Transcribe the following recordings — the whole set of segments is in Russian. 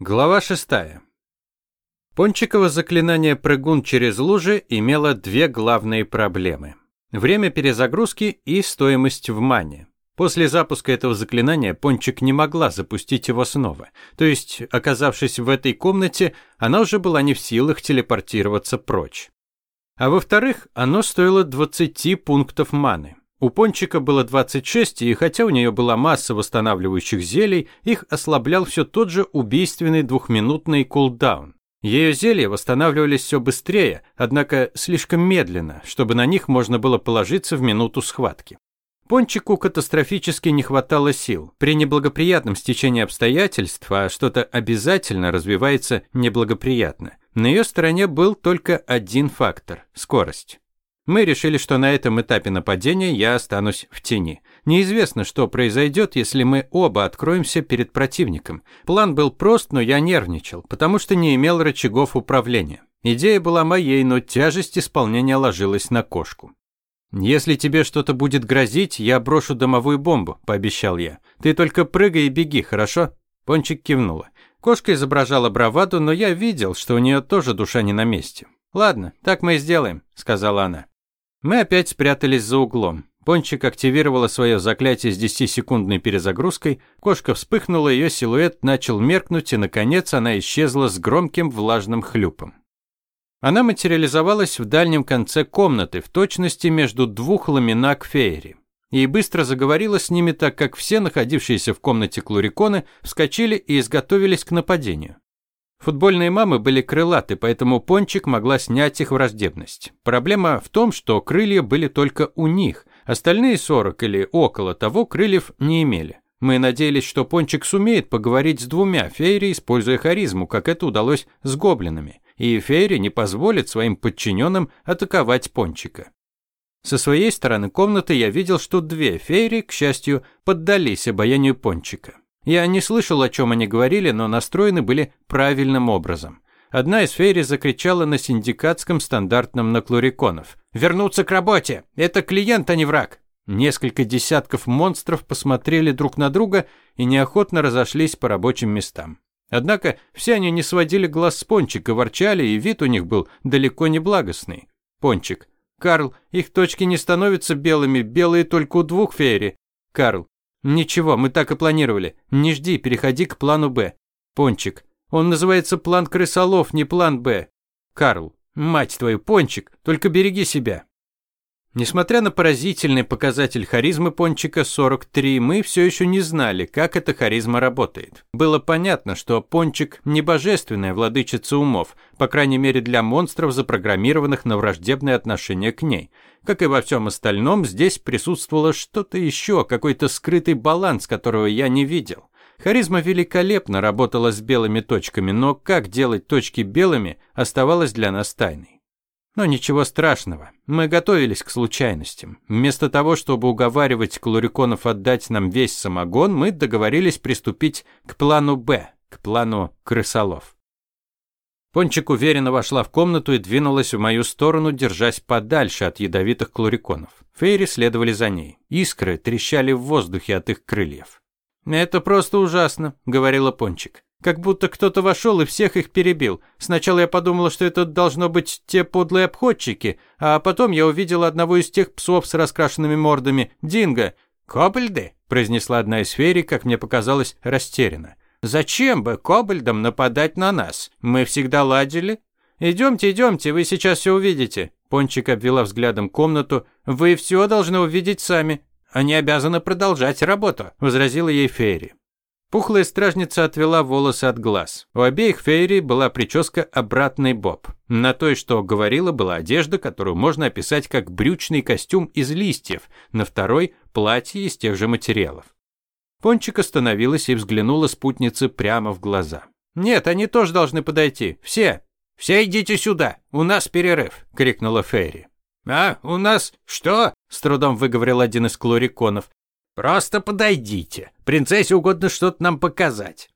Глава шестая. Пончиково заклинание «Прыгун через лужи» имело две главные проблемы. Время перезагрузки и стоимость в мане. После запуска этого заклинания Пончик не могла запустить его снова. То есть, оказавшись в этой комнате, она уже была не в силах телепортироваться прочь. А во-вторых, оно стоило 20 пунктов маны. У Пончика было 26, и хотя у нее была масса восстанавливающих зелий, их ослаблял все тот же убийственный двухминутный кулдаун. Ее зелья восстанавливались все быстрее, однако слишком медленно, чтобы на них можно было положиться в минуту схватки. Пончику катастрофически не хватало сил. При неблагоприятном стечении обстоятельств, а что-то обязательно развивается неблагоприятно, на ее стороне был только один фактор – скорость. Мы решили, что на этом этапе нападения я останусь в тени. Неизвестно, что произойдет, если мы оба откроемся перед противником. План был прост, но я нервничал, потому что не имел рычагов управления. Идея была моей, но тяжесть исполнения ложилась на кошку. «Если тебе что-то будет грозить, я брошу домовую бомбу», – пообещал я. «Ты только прыгай и беги, хорошо?» Пончик кивнула. Кошка изображала браваду, но я видел, что у нее тоже душа не на месте. «Ладно, так мы и сделаем», – сказала она. Мы опять спрятались за углом. Пончик активировала свое заклятие с 10-секундной перезагрузкой, кошка вспыхнула, ее силуэт начал меркнуть, и, наконец, она исчезла с громким влажным хлюпом. Она материализовалась в дальнем конце комнаты, в точности между двух ламинак феери. И быстро заговорила с ними, так как все находившиеся в комнате клуриконы вскочили и изготовились к нападению. Футбольные мамы были крылаты, поэтому Пончик могла снять их враждебность. Проблема в том, что крылья были только у них, остальные 40 или около того крыльев не имели. Мы надеялись, что Пончик сумеет поговорить с двумя Фейри, используя харизму, как это удалось с гоблинами, и Фейри не позволит своим подчиненным атаковать Пончика. Со своей стороны комнаты я видел, что две Фейри, к счастью, поддались обаянию Пончика. Я не слышал, о чем они говорили, но настроены были правильным образом. Одна из фейри закричала на синдикатском стандартном на клуриконов. «Вернуться к работе! Это клиент, а не враг!» Несколько десятков монстров посмотрели друг на друга и неохотно разошлись по рабочим местам. Однако все они не сводили глаз с Пончика, ворчали, и вид у них был далеко не благостный. Пончик. «Карл, их точки не становятся белыми, белые только у двух фейри». Карл. Ничего, мы так и планировали. Не жди, переходи к плану Б. Пончик. Он называется план крысолов, не план Б. Карл. Мать твою, Пончик, только береги себя. Несмотря на поразительный показатель харизмы Пончика 43, мы все еще не знали, как эта харизма работает. Было понятно, что Пончик не божественная владычица умов, по крайней мере для монстров, запрограммированных на враждебное отношение к ней. Как и во всем остальном, здесь присутствовало что-то еще, какой-то скрытый баланс, которого я не видел. Харизма великолепно работала с белыми точками, но как делать точки белыми, оставалось для нас тайной. Но ничего страшного. Мы готовились к случайностям. Вместо того, чтобы уговаривать клуриконов отдать нам весь самогон, мы договорились приступить к плану «Б», к плану крысолов. Пончик уверенно вошла в комнату и двинулась в мою сторону, держась подальше от ядовитых клуриконов. Фейри следовали за ней. Искры трещали в воздухе от их крыльев. «Это просто ужасно», — говорила Пончик. Как будто кто-то вошел и всех их перебил. Сначала я подумала, что это должно быть те подлые обходчики, а потом я увидела одного из тех псов с раскрашенными мордами, Динго. «Кобальды?» – произнесла одна из ферий, как мне показалось, растерянно. «Зачем бы кобальдам нападать на нас? Мы всегда ладили». «Идемте, идемте, вы сейчас все увидите». Пончик обвела взглядом комнату. «Вы все должны увидеть сами. Они обязаны продолжать работу», – возразила ей Фейри. Пухлая стражница отвела волосы от глаз. У обеих фейри была прическа обратный боб. На той, что говорила, была одежда, которую можно описать как брючный костюм из листьев, на второй – платье из тех же материалов. Пончик остановилась и взглянула спутнице прямо в глаза. «Нет, они тоже должны подойти. Все. Все идите сюда. У нас перерыв», – крикнула Фейри. «А, у нас что?» – с трудом выговорил один из клориконов. «Просто подойдите. Принцессе угодно что-то нам показать».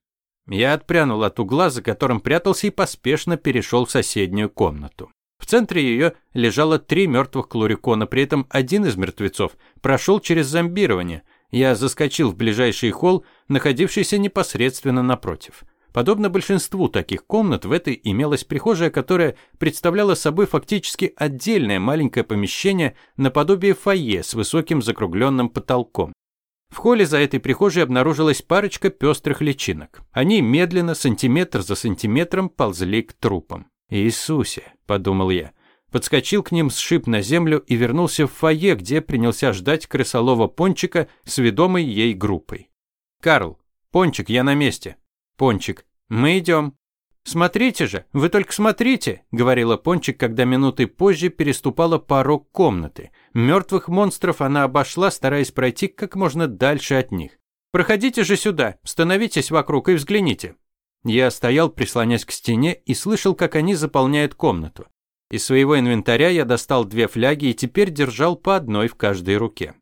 Я отпрянул от угла, за которым прятался, и поспешно перешел в соседнюю комнату. В центре ее лежало три мертвых клурикона, при этом один из мертвецов прошел через зомбирование. Я заскочил в ближайший холл, находившийся непосредственно напротив. Подобно большинству таких комнат, в этой имелась прихожая, которая представляла собой фактически отдельное маленькое помещение наподобие фойе с высоким закругленным потолком. В холле за этой прихожей обнаружилась парочка пестрых личинок. Они медленно, сантиметр за сантиметром, ползли к трупам. «Иисусе!» – подумал я. Подскочил к ним, сшиб на землю и вернулся в фойе, где принялся ждать крысолова Пончика с ведомой ей группой. «Карл! Пончик, я на месте!» «Пончик, мы идем!» «Смотрите же, вы только смотрите», — говорила Пончик, когда минуты позже переступала порог комнаты. Мертвых монстров она обошла, стараясь пройти как можно дальше от них. «Проходите же сюда, становитесь вокруг и взгляните». Я стоял, прислонясь к стене, и слышал, как они заполняют комнату. Из своего инвентаря я достал две фляги и теперь держал по одной в каждой руке.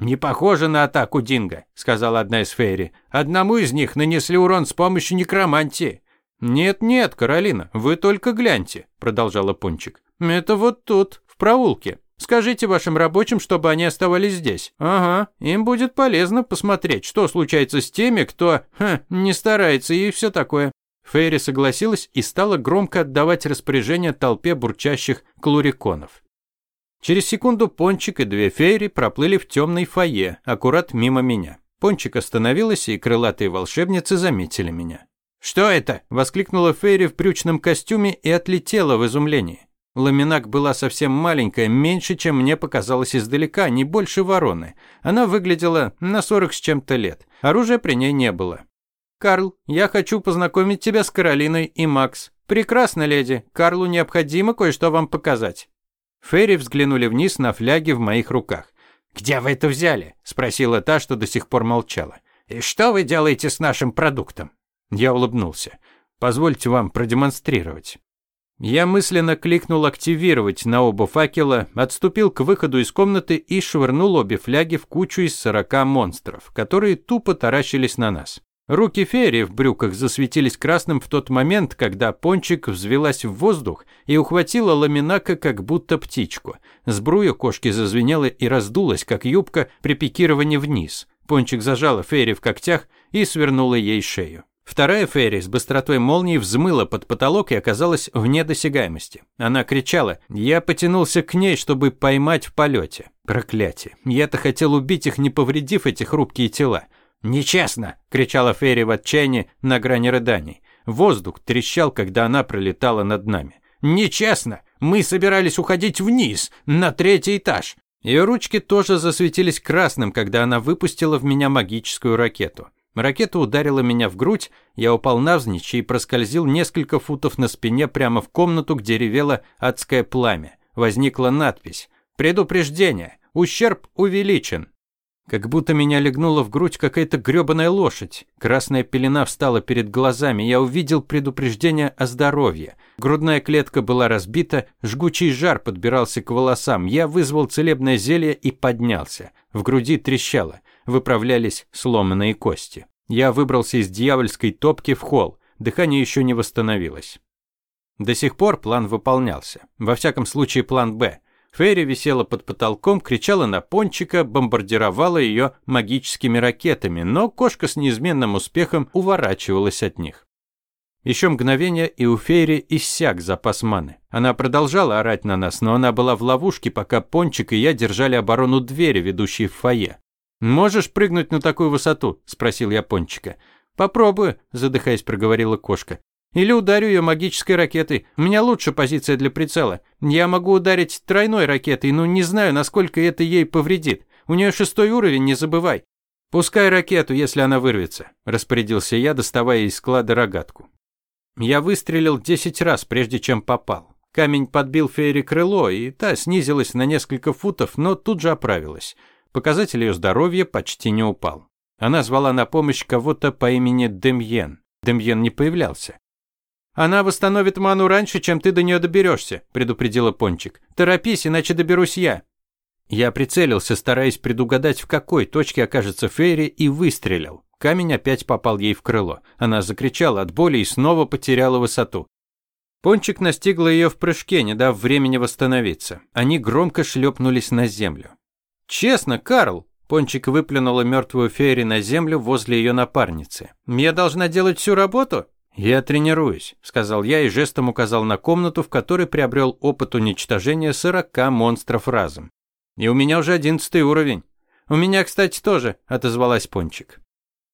«Не похоже на атаку Динго», — сказала одна из Фейри. «Одному из них нанесли урон с помощью некромантии». «Нет-нет, Каролина, вы только гляньте», – продолжала Пончик. «Это вот тут, в проулке. Скажите вашим рабочим, чтобы они оставались здесь. Ага, им будет полезно посмотреть, что случается с теми, кто ха, не старается и все такое». Фейри согласилась и стала громко отдавать распоряжение толпе бурчащих клуриконов. Через секунду Пончик и две Фейри проплыли в темный фойе, аккурат мимо меня. Пончик остановилась, и крылатые волшебницы заметили меня. «Что это?» – воскликнула Фейри в брючном костюме и отлетела в изумлении. Ламинак была совсем маленькая, меньше, чем мне показалось издалека, не больше вороны. Она выглядела на сорок с чем-то лет. Оружия при ней не было. «Карл, я хочу познакомить тебя с Каролиной и Макс. Прекрасно, леди. Карлу необходимо кое-что вам показать». Фейри взглянули вниз на фляги в моих руках. «Где вы это взяли?» – спросила та, что до сих пор молчала. «И что вы делаете с нашим продуктом?» Я улыбнулся. Позвольте вам продемонстрировать. Я мысленно кликнул «Активировать» на оба факела, отступил к выходу из комнаты и швырнул обе фляги в кучу из сорока монстров, которые тупо таращились на нас. Руки Ферри в брюках засветились красным в тот момент, когда Пончик взвелась в воздух и ухватила ламинака как будто птичку. Сбруя кошки зазвенела и раздулась, как юбка при пикировании вниз. Пончик зажала Ферри в когтях и свернула ей шею. Вторая Ферри с быстротой молнии взмыла под потолок и оказалась вне досягаемости. Она кричала. Я потянулся к ней, чтобы поймать в полете. Проклятие. Я-то хотел убить их, не повредив эти хрупкие тела. «Нечестно!» – кричала Ферри в отчаянии на грани рыданий. Воздух трещал, когда она пролетала над нами. «Нечестно! Мы собирались уходить вниз, на третий этаж!» Ее ручки тоже засветились красным, когда она выпустила в меня магическую ракету. Ракета ударила меня в грудь, я упал навзничь и проскользил несколько футов на спине прямо в комнату, где ревело адское пламя. Возникла надпись «Предупреждение! Ущерб увеличен!» Как будто меня легнула в грудь какая-то грёбаная лошадь. Красная пелена встала перед глазами, я увидел предупреждение о здоровье. Грудная клетка была разбита, жгучий жар подбирался к волосам. Я вызвал целебное зелье и поднялся. В груди трещало выправлялись сломанные кости. Я выбрался из дьявольской топки в холл, дыхание еще не восстановилось. До сих пор план выполнялся. Во всяком случае, план «Б». Ферри висела под потолком, кричала на пончика, бомбардировала ее магическими ракетами, но кошка с неизменным успехом уворачивалась от них. Еще мгновение, и у Фейри иссяк запас маны. Она продолжала орать на нас, но она была в ловушке, пока Пончик и я держали оборону двери, ведущей в фойе. «Можешь прыгнуть на такую высоту?» – спросил я Пончика. «Попробую», – задыхаясь, проговорила кошка. «Или ударю ее магической ракетой. У меня лучше позиция для прицела. Я могу ударить тройной ракетой, но не знаю, насколько это ей повредит. У нее шестой уровень, не забывай». «Пускай ракету, если она вырвется», – распорядился я, доставая из склада рогатку. Я выстрелил десять раз, прежде чем попал. Камень подбил Фейри крыло, и та снизилась на несколько футов, но тут же оправилась. Показатель ее здоровья почти не упал. Она звала на помощь кого-то по имени Демьен. Демьен не появлялся. «Она восстановит ману раньше, чем ты до нее доберешься», – предупредила Пончик. «Торопись, иначе доберусь я». Я прицелился, стараясь предугадать, в какой точке окажется Фейри, и выстрелил. Камень опять попал ей в крыло. Она закричала от боли и снова потеряла высоту. Пончик настигла ее в прыжке, не дав времени восстановиться. Они громко шлепнулись на землю. «Честно, Карл!» Пончик выплюнула мертвую Фейри на землю возле ее напарницы. «Я должна делать всю работу?» «Я тренируюсь», – сказал я и жестом указал на комнату, в которой приобрел опыт уничтожения 40 монстров разом. «И у меня уже одиннадцатый уровень». «У меня, кстати, тоже», – отозвалась Пончик.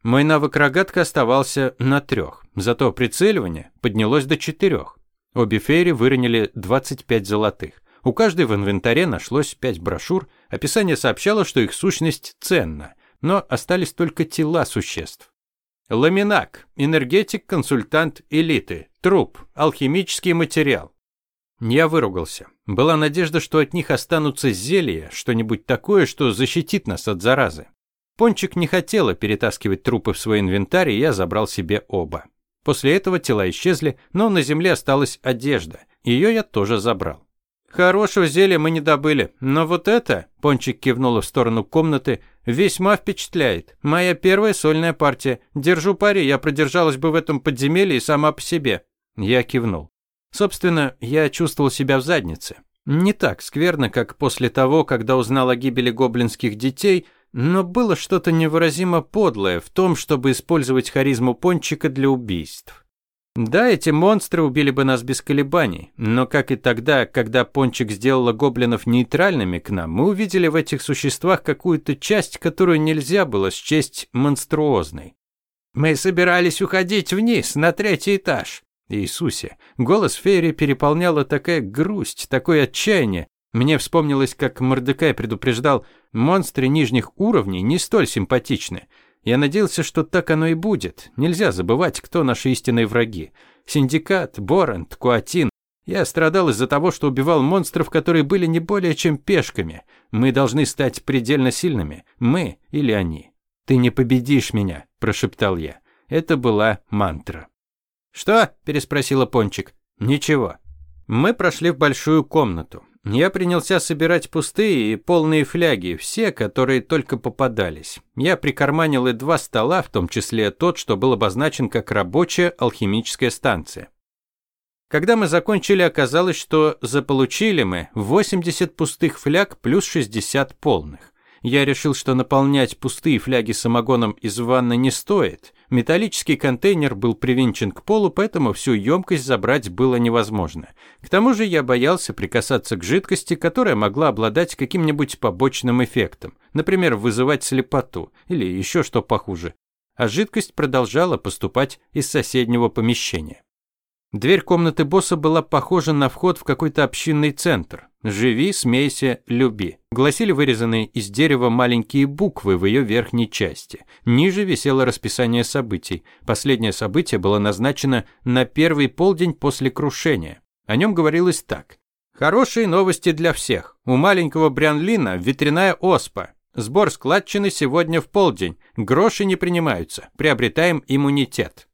Мой навык рогатка оставался на трех, зато прицеливание поднялось до четырех. Обе фейри выронили 25 золотых. У каждой в инвентаре нашлось 5 брошюр, описание сообщало, что их сущность ценна, но остались только тела существ. Ламинак, энергетик, консультант элиты, труп, алхимический материал. Я выругался. Была надежда, что от них останутся зелья, что-нибудь такое, что защитит нас от заразы. Пончик не хотела перетаскивать трупы в свой инвентарь, и я забрал себе оба. После этого тела исчезли, но на земле осталась одежда. Ее я тоже забрал. Хорошего зелья мы не добыли, но вот это, Пончик кивнула в сторону комнаты, весьма впечатляет. Моя первая сольная партия. Держу пари, я продержалась бы в этом подземелье и сама по себе. Я кивнул. Собственно, я чувствовал себя в заднице. Не так скверно, как после того, когда узнал о гибели гоблинских детей, но было что-то невыразимо подлое в том, чтобы использовать харизму Пончика для убийств. Да, эти монстры убили бы нас без колебаний, но как и тогда, когда Пончик сделала гоблинов нейтральными к нам, мы увидели в этих существах какую-то часть, которую нельзя было счесть монструозной. Мы собирались уходить вниз, на третий этаж. Иисусе, голос Фейри переполняла такая грусть, такое отчаяние. Мне вспомнилось, как Мордекай предупреждал, монстры нижних уровней не столь симпатичны. Я надеялся, что так оно и будет. Нельзя забывать, кто наши истинные враги. Синдикат, Борент, Куатин. Я страдал из-за того, что убивал монстров, которые были не более чем пешками. Мы должны стать предельно сильными. Мы или они. «Ты не победишь меня», – прошептал я. Это была мантра. «Что?» – переспросила Пончик. «Ничего». Мы прошли в большую комнату. Я принялся собирать пустые и полные фляги, все, которые только попадались. Я прикарманил и два стола, в том числе тот, что был обозначен как рабочая алхимическая станция. Когда мы закончили, оказалось, что заполучили мы 80 пустых фляг плюс 60 полных. Я решил, что наполнять пустые фляги самогоном из ванны не стоит. Металлический контейнер был привинчен к полу, поэтому всю емкость забрать было невозможно. К тому же я боялся прикасаться к жидкости, которая могла обладать каким-нибудь побочным эффектом, например, вызывать слепоту или еще что похуже. А жидкость продолжала поступать из соседнего помещения. Дверь комнаты босса была похожа на вход в какой-то общинный центр. «Живи, смейся, люби», гласили вырезанные из дерева маленькие буквы в ее верхней части. Ниже висело расписание событий. Последнее событие было назначено на первый полдень после крушения. О нем говорилось так. «Хорошие новости для всех. У маленького Брянлина ветряная оспа. Сбор складчины сегодня в полдень. Гроши не принимаются. Приобретаем иммунитет».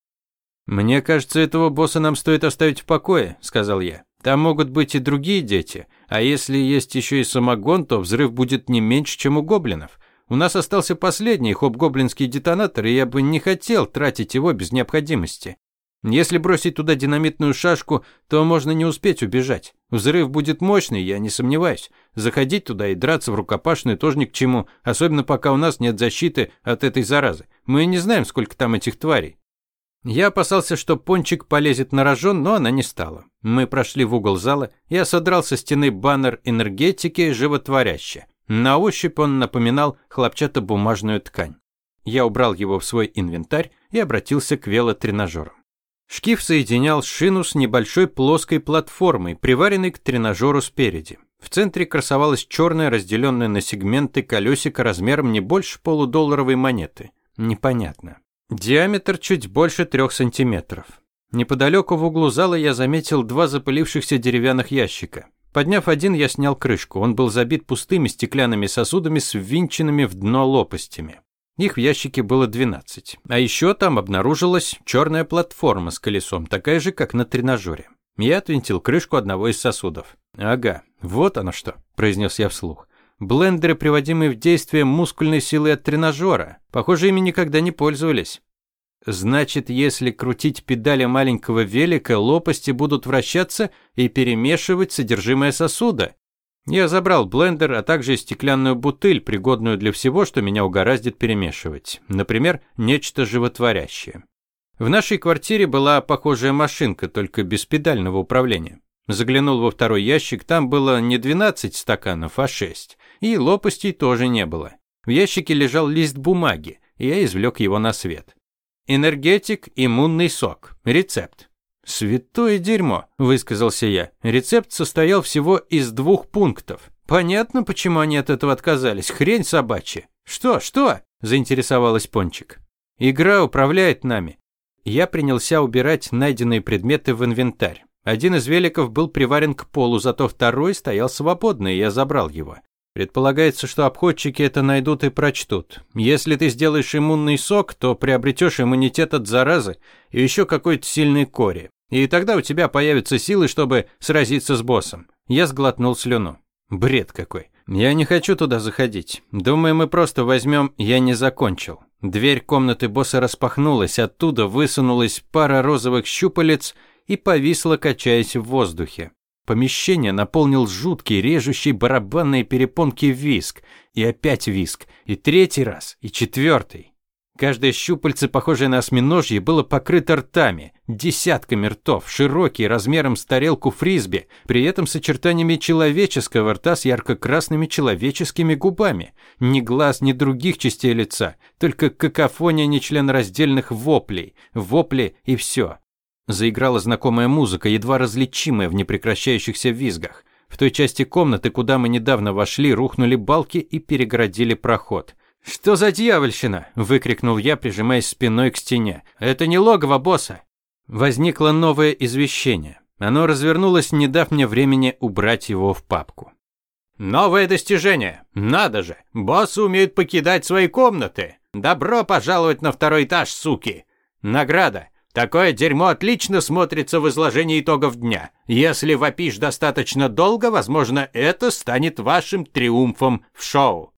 «Мне кажется, этого босса нам стоит оставить в покое», – сказал я. «Там могут быть и другие дети, а если есть еще и самогон, то взрыв будет не меньше, чем у гоблинов. У нас остался последний хоб-гоблинский детонатор, и я бы не хотел тратить его без необходимости. Если бросить туда динамитную шашку, то можно не успеть убежать. Взрыв будет мощный, я не сомневаюсь. Заходить туда и драться в рукопашную тоже ни к чему, особенно пока у нас нет защиты от этой заразы. Мы не знаем, сколько там этих тварей. Я опасался, что пончик полезет на рожон, но она не стала. Мы прошли в угол зала, я содрал со стены баннер энергетики животворяще. На ощупь он напоминал хлопчатобумажную ткань. Я убрал его в свой инвентарь и обратился к велотренажеру. Шкив соединял шину с небольшой плоской платформой, приваренной к тренажеру спереди. В центре красовалась черная, разделенная на сегменты колесико размером не больше полудолларовой монеты. Непонятно. Диаметр чуть больше трех сантиметров. Неподалеку в углу зала я заметил два запылившихся деревянных ящика. Подняв один, я снял крышку. Он был забит пустыми стеклянными сосудами с ввинченными в дно лопастями. Их в ящике было 12. А еще там обнаружилась черная платформа с колесом, такая же, как на тренажере. Я отвинтил крышку одного из сосудов. «Ага, вот оно что», – произнес я вслух. Блендеры, приводимые в действие мускульной силой от тренажера. Похоже, ими никогда не пользовались. Значит, если крутить педали маленького велика, лопасти будут вращаться и перемешивать содержимое сосуда. Я забрал блендер, а также стеклянную бутыль, пригодную для всего, что меня угораздит перемешивать. Например, нечто животворящее. В нашей квартире была похожая машинка, только без педального управления. Заглянул во второй ящик, там было не 12 стаканов, а 6. И лопастей тоже не было. В ящике лежал лист бумаги, и я извлек его на свет. Энергетик, иммунный сок. Рецепт. «Святое дерьмо», – высказался я. Рецепт состоял всего из двух пунктов. Понятно, почему они от этого отказались. Хрень собачья. Что, что? Заинтересовалась Пончик. Игра управляет нами. Я принялся убирать найденные предметы в инвентарь. Один из великов был приварен к полу, зато второй стоял свободно, и я забрал его. Предполагается, что обходчики это найдут и прочтут. Если ты сделаешь иммунный сок, то приобретешь иммунитет от заразы и еще какой-то сильный кори. И тогда у тебя появятся силы, чтобы сразиться с боссом. Я сглотнул слюну. Бред какой. Я не хочу туда заходить. Думаю, мы просто возьмем «я не закончил». Дверь комнаты босса распахнулась, оттуда высунулась пара розовых щупалец и повисла, качаясь в воздухе. Помещение наполнил жуткий, режущий барабанные перепонки виск. И опять виск. И третий раз. И четвертый. Каждое щупальце, похожее на осьминожье, было покрыто ртами, десятками ртов, широкие, размером с тарелку фрисби, при этом с очертаниями человеческого рта с ярко-красными человеческими губами. Ни глаз, ни других частей лица, только какофония нечленораздельных воплей. Вопли и все. Заиграла знакомая музыка, едва различимая в непрекращающихся визгах. В той части комнаты, куда мы недавно вошли, рухнули балки и перегородили проход. «Что за дьявольщина?» – выкрикнул я, прижимаясь спиной к стене. «Это не логово босса!» Возникло новое извещение. Оно развернулось, не дав мне времени убрать его в папку. «Новое достижение! Надо же! Боссы умеют покидать свои комнаты! Добро пожаловать на второй этаж, суки! Награда! Такое дерьмо отлично смотрится в изложении итогов дня. Если вопишь достаточно долго, возможно, это станет вашим триумфом в шоу.